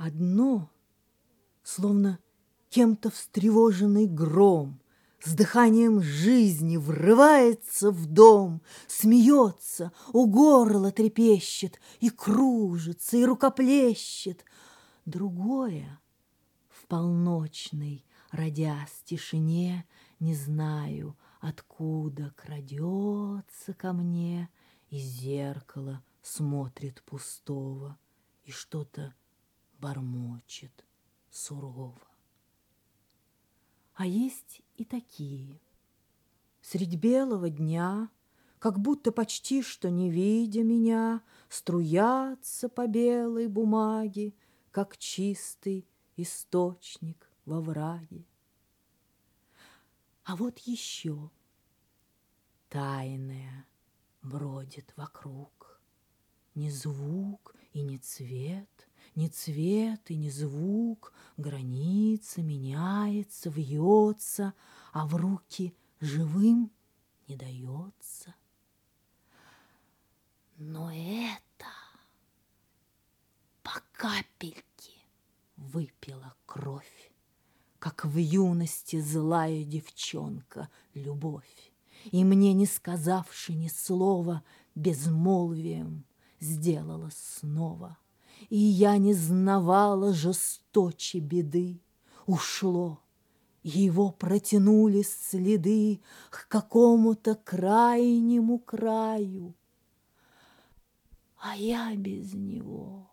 Одно, словно кем-то встревоженный гром, С дыханием жизни врывается в дом, Смеется, у горла трепещет, И кружится, и рукоплещет. Другое в полночной, родясь тишине, Не знаю, откуда крадется ко мне, Из зеркала смотрит пустого И что-то бормочет сурово. А есть и такие. Средь белого дня, Как будто почти что не видя меня, Струятся по белой бумаге, Как чистый источник во враге. А вот еще тайное бродит вокруг, Ни звук и ни цвет, ни цвет и ни звук, Граница меняется, вьется, А в руки живым не дается. Но это по капельке выпила кровь, Как в юности злая девчонка любовь, И мне, не сказавши ни слова, Безмолвием сделала снова — и я не знавала жесточе беды. Ушло, его протянули следы К какому-то крайнему краю, А я без него.